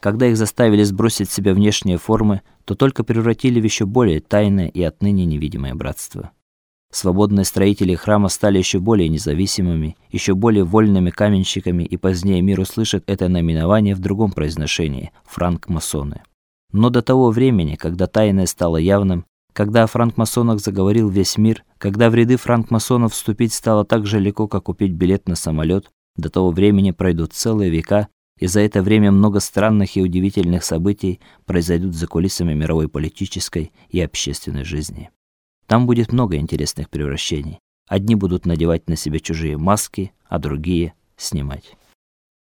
Когда их заставили сбросить с себя внешние формы, то только превратили в еще более тайное и отныне невидимое братство. Свободные строители храма стали еще более независимыми, еще более вольными каменщиками, и позднее мир услышит это наименование в другом произношении франкмасоны. Но до того времени, когда тайное стало явным, когда о франкмасонах заговорил весь мир, когда в ряды франкмасонов вступить стало так же легко, как купить билет на самолет, до того времени пройдут целые века, и за это время много странных и удивительных событий произойдут за кулисами мировой политической и общественной жизни. Там будет много интересных превращений. Одни будут надевать на себя чужие маски, а другие снимать.